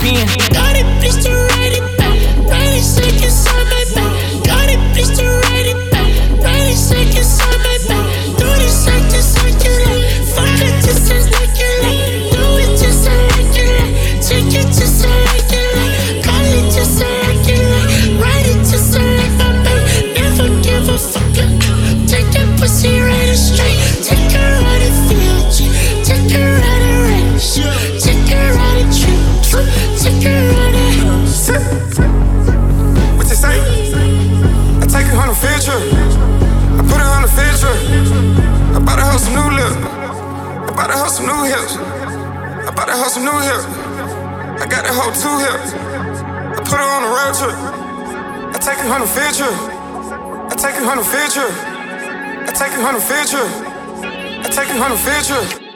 pen. Got it, bitch, to ride it back. 90 seconds on my back. Got it, bitch, to ride it back. 90 seconds on my back. Do this just like you like. Fuck it just like you like. Do it just like you like. Take it just like you like. Call it just like you like. Ride it just like my back. Never give a fuck. Take that pussy right straight. On a field trip. I put her on a field trip. I bought her some new lips. I bought her some new hips. I bought her some new hips. I got that whole two hips. I put her on a road trip. I take her on a field trip. I take her on a field trip. I take her on a field trip. I take her on a field trip.